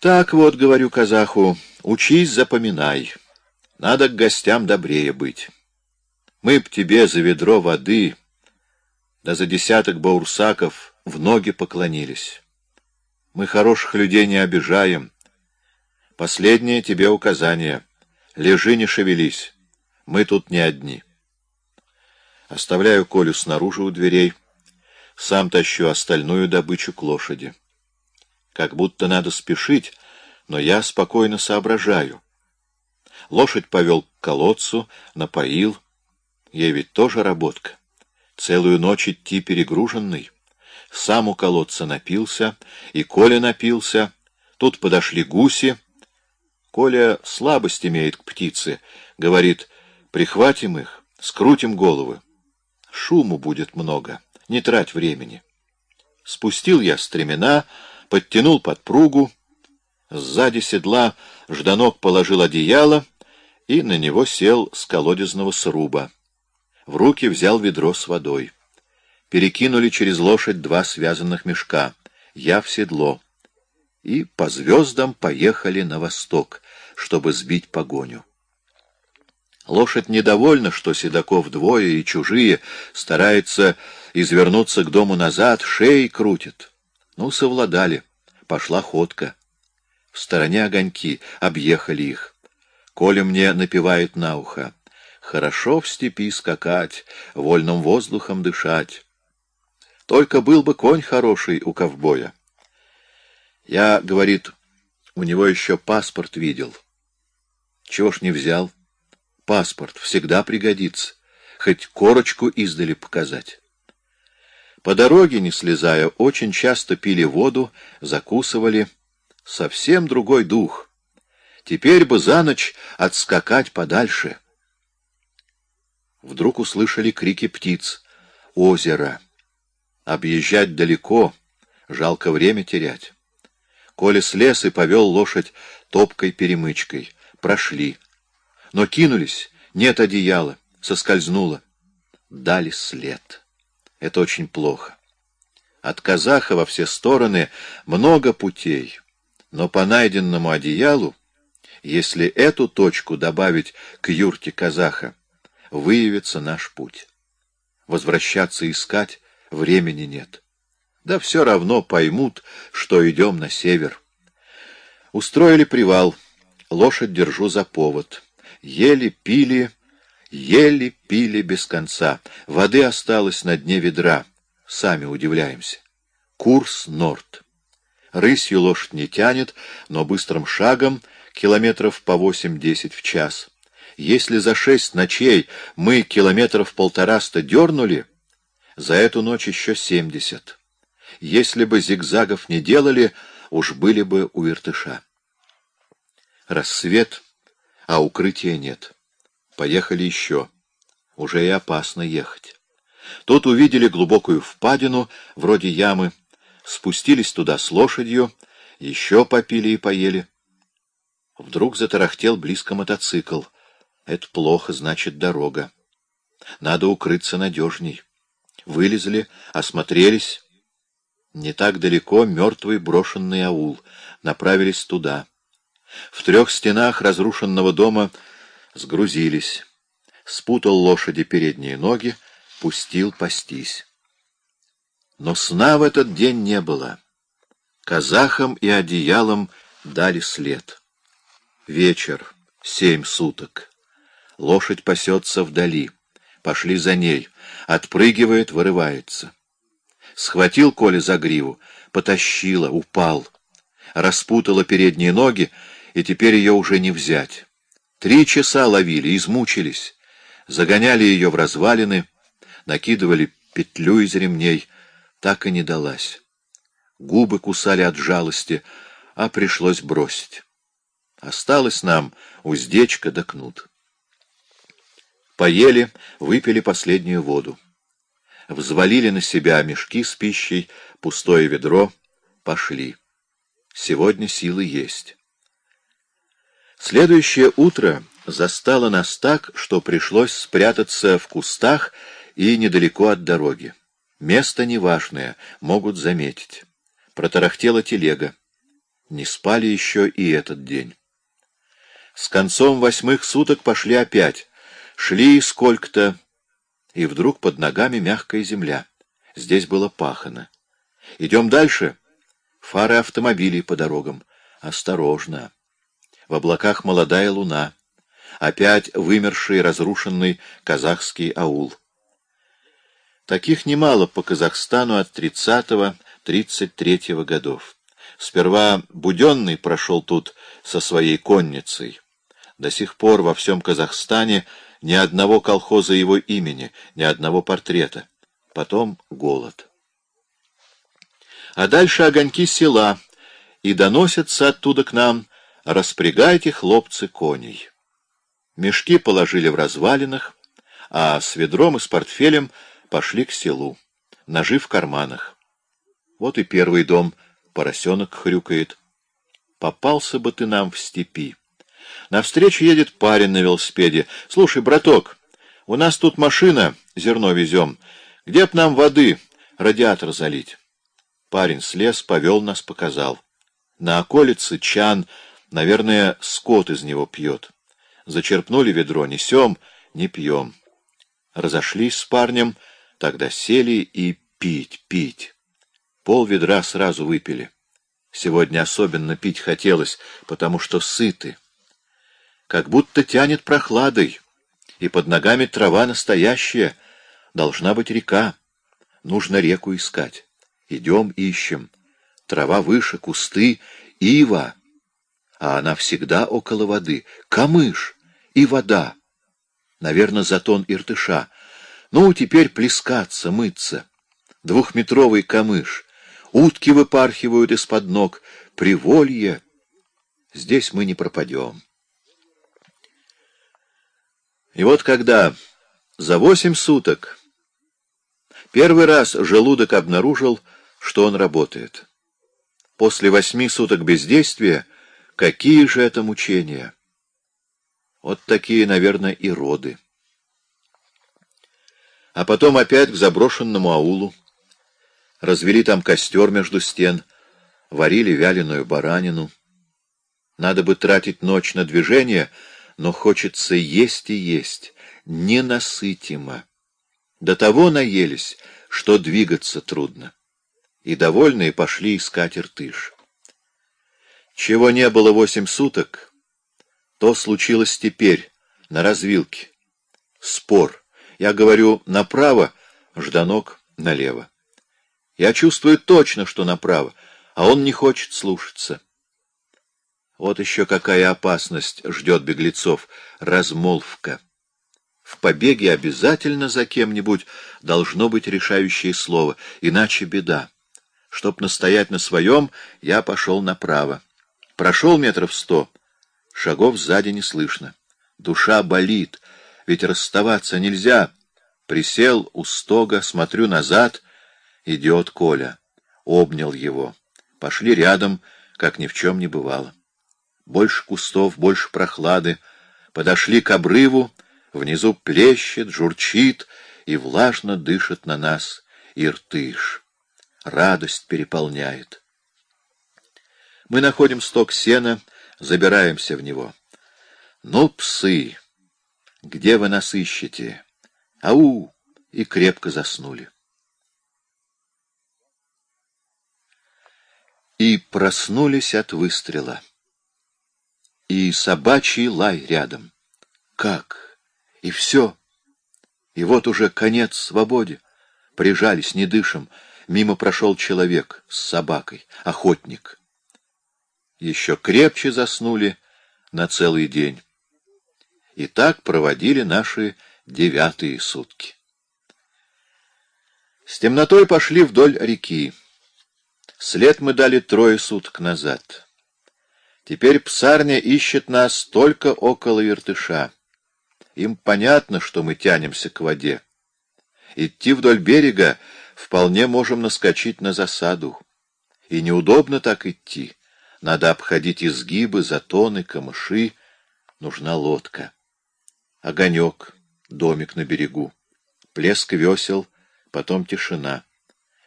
Так вот, говорю казаху, учись, запоминай. Надо к гостям добрее быть. Мы б тебе за ведро воды, да за десяток баурсаков в ноги поклонились. Мы хороших людей не обижаем. Последнее тебе указание. Лежи, не шевелись. Мы тут не одни. Оставляю Колю снаружи у дверей. Сам тащу остальную добычу к лошади. Как будто надо спешить, но я спокойно соображаю. Лошадь повел к колодцу, напоил. Ей ведь тоже работка. Целую ночь идти перегруженный. Сам у колодца напился, и Коля напился. Тут подошли гуси. Коля слабость имеет к птице. Говорит, прихватим их, скрутим головы. Шуму будет много, не трать времени. Спустил я стремена, подтянул подпругу. Сзади седла Жданок положил одеяло и на него сел с колодезного сруба. В руки взял ведро с водой. Перекинули через лошадь два связанных мешка. Я в седло. И по звездам поехали на восток, чтобы сбить погоню. Лошадь недовольна, что Седаков двое и чужие старается извернуться к дому назад, шеи крутит. Ну, совладали. Пошла ходка. В стороне огоньки, объехали их. Коля мне напевает на ухо. Хорошо в степи скакать, вольным воздухом дышать. Только был бы конь хороший у ковбоя. Я, говорит, у него еще паспорт видел. Чего ж не взял? Паспорт всегда пригодится, хоть корочку издали показать. По дороге, не слезая, очень часто пили воду, закусывали. Совсем другой дух. Теперь бы за ночь отскакать подальше. Вдруг услышали крики птиц. Озеро. Объезжать далеко, жалко время терять. Коля слез и повел лошадь топкой-перемычкой. Прошли. Но кинулись, нет одеяла, соскользнуло. Дали след. Это очень плохо. От казаха во все стороны много путей, но по найденному одеялу, если эту точку добавить к юрте казаха, выявится наш путь. Возвращаться искать времени нет. Да все равно поймут, что идем на север. Устроили привал, лошадь держу за повод. Ели, пили, ели, пили без конца. Воды осталось на дне ведра. Сами удивляемся. Курс Норд. Рысью лошадь не тянет, но быстрым шагом, километров по восемь-десять в час. Если за шесть ночей мы километров полтораста дернули, за эту ночь еще семьдесят. Если бы зигзагов не делали, уж были бы у вертыша. Рассвет, а укрытия нет. Поехали еще. Уже и опасно ехать. Тут увидели глубокую впадину, вроде ямы, спустились туда с лошадью, еще попили и поели. Вдруг затарахтел близко мотоцикл — это плохо, значит, дорога. Надо укрыться надежней. Вылезли, осмотрелись. Не так далеко мертвый брошенный аул. Направились туда. В трех стенах разрушенного дома сгрузились. Спутал лошади передние ноги, пустил пастись. Но сна в этот день не было. Казахам и одеялом дали след. Вечер, семь суток. Лошадь пасется вдали. Пошли за ней. Отпрыгивает, вырывается. Схватил Коля за гриву, потащила, упал. Распутала передние ноги, и теперь ее уже не взять. Три часа ловили, измучились. Загоняли ее в развалины, накидывали петлю из ремней. Так и не далась. Губы кусали от жалости, а пришлось бросить. Осталось нам уздечка да кнут. Поели, выпили последнюю воду. Взвалили на себя мешки с пищей, пустое ведро, пошли. Сегодня силы есть. Следующее утро застало нас так, что пришлось спрятаться в кустах и недалеко от дороги. Место неважное, могут заметить. Протарахтела телега. Не спали еще и этот день. С концом восьмых суток пошли опять. Шли сколько-то, и вдруг под ногами мягкая земля. Здесь было пахано. Идем дальше. Фары автомобилей по дорогам. Осторожно. В облаках молодая луна. Опять вымерший, разрушенный казахский аул. Таких немало по Казахстану от 30-33 годов. Сперва Буденный прошел тут со своей конницей. До сих пор во всем Казахстане ни одного колхоза его имени, ни одного портрета. Потом голод. А дальше огоньки села, и доносятся оттуда к нам «Распрягайте, хлопцы, коней». Мешки положили в развалинах, а с ведром и с портфелем пошли к селу, ножи в карманах. Вот и первый дом, поросенок хрюкает. Попался бы ты нам в степи. Навстречу едет парень на велосипеде. «Слушай, браток, у нас тут машина, зерно везем. Где б нам воды, радиатор залить?» Парень слез, повел нас, показал. На околице чан, наверное, скот из него пьет. Зачерпнули ведро, несем, не пьем. Разошлись с парнем, тогда сели и пить, пить. Пол ведра сразу выпили. Сегодня особенно пить хотелось, потому что сыты как будто тянет прохладой, и под ногами трава настоящая, должна быть река. Нужно реку искать. Идем, ищем. Трава выше, кусты, ива. А она всегда около воды. Камыш и вода. Наверное, затон иртыша. Ну, теперь плескаться, мыться. Двухметровый камыш. Утки выпархивают из-под ног. Приволье. Здесь мы не пропадем. И вот когда за восемь суток первый раз желудок обнаружил, что он работает. После восьми суток бездействия какие же это мучения? Вот такие, наверное, и роды. А потом опять к заброшенному аулу. Развели там костер между стен, варили вяленую баранину. Надо бы тратить ночь на движение — но хочется есть и есть, ненасытимо. До того наелись, что двигаться трудно. И довольные пошли искать иртыш. Чего не было восемь суток, то случилось теперь, на развилке. Спор. Я говорю направо, Жданок налево. Я чувствую точно, что направо, а он не хочет слушаться. Вот еще какая опасность ждет беглецов — размолвка. В побеге обязательно за кем-нибудь должно быть решающее слово, иначе беда. Чтоб настоять на своем, я пошел направо. Прошел метров сто, шагов сзади не слышно. Душа болит, ведь расставаться нельзя. Присел у стога, смотрю назад, идет Коля. Обнял его. Пошли рядом, как ни в чем не бывало больше кустов, больше прохлады. Подошли к обрыву, внизу плещет, журчит и влажно дышит на нас иртыш. Радость переполняет. Мы находим сток сена, забираемся в него. Ну, псы, где вы нас ищете? Ау! И крепко заснули. И проснулись от выстрела и собачий лай рядом. Как? И все. И вот уже конец свободе. Прижались, не дышим. Мимо прошел человек с собакой, охотник. Еще крепче заснули на целый день. И так проводили наши девятые сутки. С темнотой пошли вдоль реки. След мы дали трое суток назад. Теперь псарня ищет нас только около вертыша. Им понятно, что мы тянемся к воде. Идти вдоль берега вполне можем наскочить на засаду. И неудобно так идти. Надо обходить изгибы, затоны, камыши. Нужна лодка. Огонек, домик на берегу. Плеск весел, потом тишина.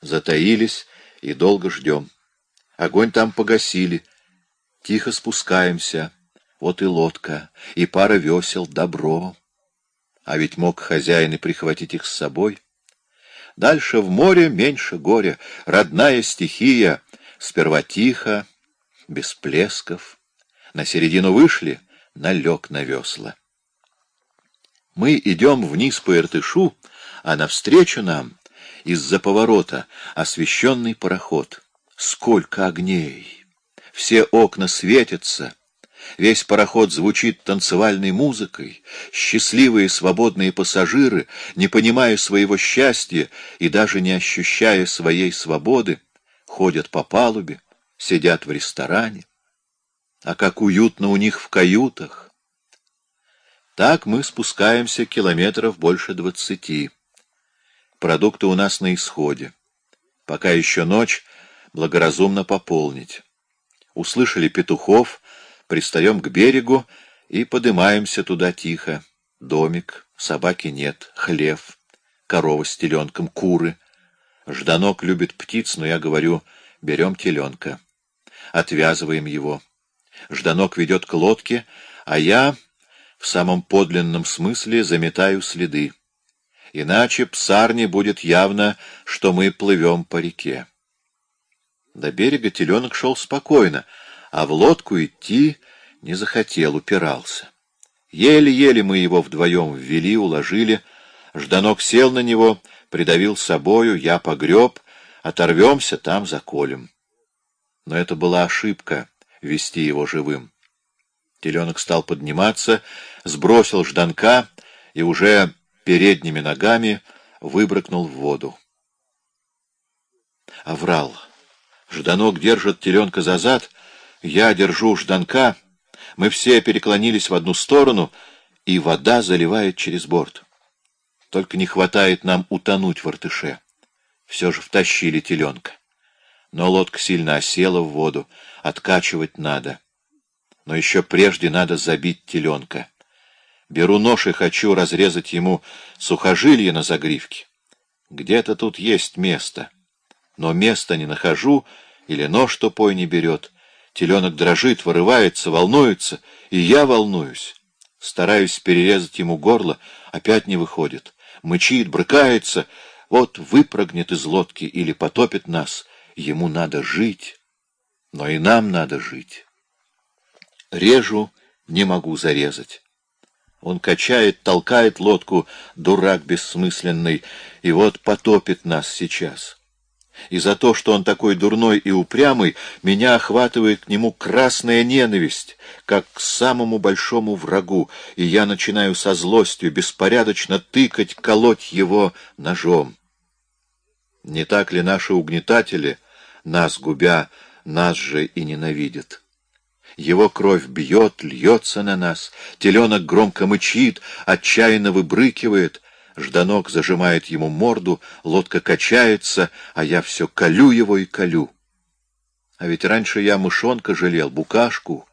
Затаились и долго ждем. Огонь там погасили — Тихо спускаемся. Вот и лодка, и пара весел, добро. А ведь мог хозяин и прихватить их с собой. Дальше в море меньше горя, родная стихия. Сперва тихо, без плесков. На середину вышли, налег на весла. Мы идем вниз по Иртышу, а навстречу нам из-за поворота освещенный пароход. Сколько огней! Все окна светятся, весь пароход звучит танцевальной музыкой, счастливые свободные пассажиры, не понимая своего счастья и даже не ощущая своей свободы, ходят по палубе, сидят в ресторане. А как уютно у них в каютах! Так мы спускаемся километров больше двадцати. Продукты у нас на исходе. Пока еще ночь, благоразумно пополнить. Услышали петухов, пристаем к берегу и подымаемся туда тихо. Домик, собаки нет, хлев, корова с теленком, куры. Жданок любит птиц, но я говорю, берем теленка. Отвязываем его. Жданок ведет к лодке, а я в самом подлинном смысле заметаю следы. Иначе псарне будет явно, что мы плывем по реке. До берега теленок шел спокойно, а в лодку идти не захотел, упирался. Еле-еле мы его вдвоем ввели, уложили. Жданок сел на него, придавил собою, я погреб, оторвемся, там заколем. Но это была ошибка — вести его живым. Теленок стал подниматься, сбросил жданка и уже передними ногами выбрыкнул в воду. Аврал. Жданок держит теленка за зад, я держу жданка, мы все переклонились в одну сторону, и вода заливает через борт. Только не хватает нам утонуть в артыше. Все же втащили теленка. Но лодка сильно осела в воду, откачивать надо но еще прежде надо забить теленка. Беру нож и хочу разрезать ему сухожилие на загривке. Где-то тут есть место, но места не нахожу, или нож тупой не берет. Теленок дрожит, вырывается, волнуется, и я волнуюсь. Стараюсь перерезать ему горло, опять не выходит. Мычит, брыкается, вот выпрыгнет из лодки или потопит нас. Ему надо жить, но и нам надо жить. Режу, не могу зарезать. Он качает, толкает лодку, дурак бессмысленный, и вот потопит нас сейчас. И за то, что он такой дурной и упрямый, меня охватывает к нему красная ненависть, как к самому большому врагу, и я начинаю со злостью беспорядочно тыкать, колоть его ножом. Не так ли наши угнетатели, нас губя, нас же и ненавидят? Его кровь бьет, льется на нас. Теленок громко мычит, отчаянно выбрыкивает. Жданок зажимает ему морду, лодка качается, а я все колю его и колю. А ведь раньше я мышонка жалел, букашку,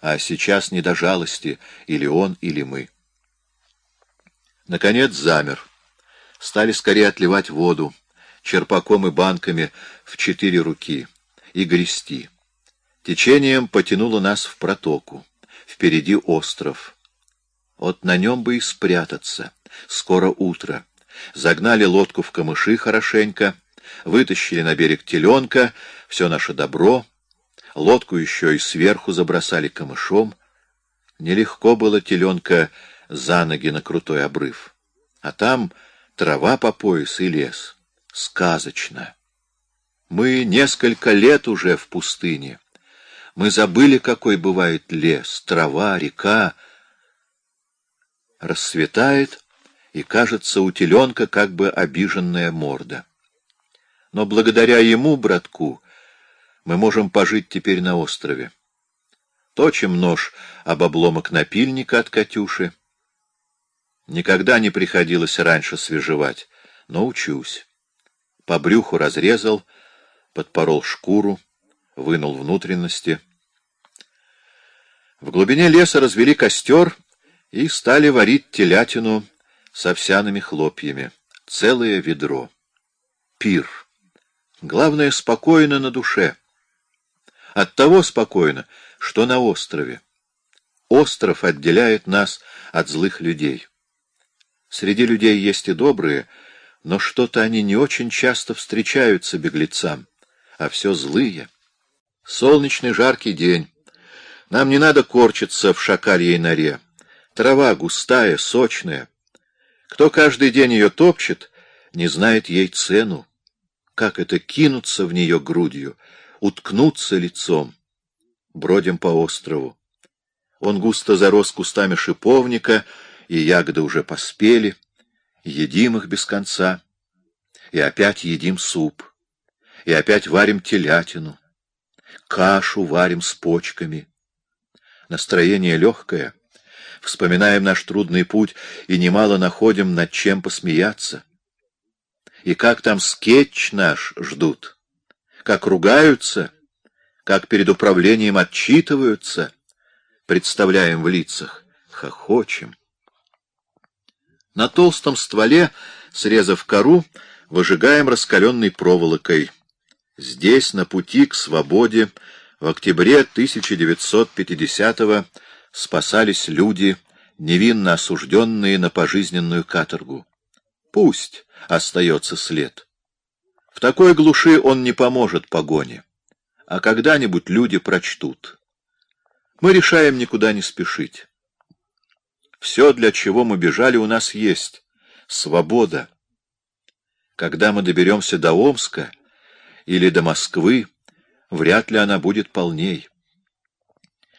а сейчас не до жалости, или он, или мы. Наконец замер. Стали скорее отливать воду, черпаком и банками в четыре руки, и грести. Течением потянуло нас в протоку. Впереди остров. Вот на нем бы и спрятаться. Скоро утро. Загнали лодку в камыши хорошенько, вытащили на берег теленка, все наше добро. Лодку еще и сверху забросали камышом. Нелегко было теленка за ноги на крутой обрыв. А там трава по пояс и лес. Сказочно. Мы несколько лет уже в пустыне. Мы забыли, какой бывает лес, трава, река. Рассветает, и кажется у теленка как бы обиженная морда. Но благодаря ему, братку, мы можем пожить теперь на острове. Точим нож об обломок напильника от Катюши. Никогда не приходилось раньше свежевать, но учусь. По брюху разрезал, подпорол шкуру, вынул внутренности. В глубине леса развели костер и стали варить телятину с овсяными хлопьями. Целое ведро. Пир. Главное, спокойно на душе. Оттого спокойно, что на острове. Остров отделяет нас от злых людей. Среди людей есть и добрые, но что-то они не очень часто встречаются беглецам, а все злые. Солнечный жаркий день. Нам не надо корчиться в шакальей норе. Трава густая, сочная. Кто каждый день ее топчет, не знает ей цену. Как это кинуться в нее грудью, уткнуться лицом? Бродим по острову. Он густо зарос кустами шиповника, и ягоды уже поспели. Едим их без конца. И опять едим суп. И опять варим телятину. Кашу варим с почками. Настроение легкое. Вспоминаем наш трудный путь и немало находим над чем посмеяться. И как там скетч наш ждут, как ругаются, как перед управлением отчитываются, представляем в лицах, хохочем. На толстом стволе, срезав кору, выжигаем раскаленной проволокой. Здесь, на пути к свободе, в октябре 1950-го спасались люди, невинно осужденные на пожизненную каторгу. Пусть остается след. В такой глуши он не поможет погоне, а когда-нибудь люди прочтут. Мы решаем никуда не спешить. Все, для чего мы бежали, у нас есть. Свобода. Когда мы доберемся до Омска или до Москвы, вряд ли она будет полней.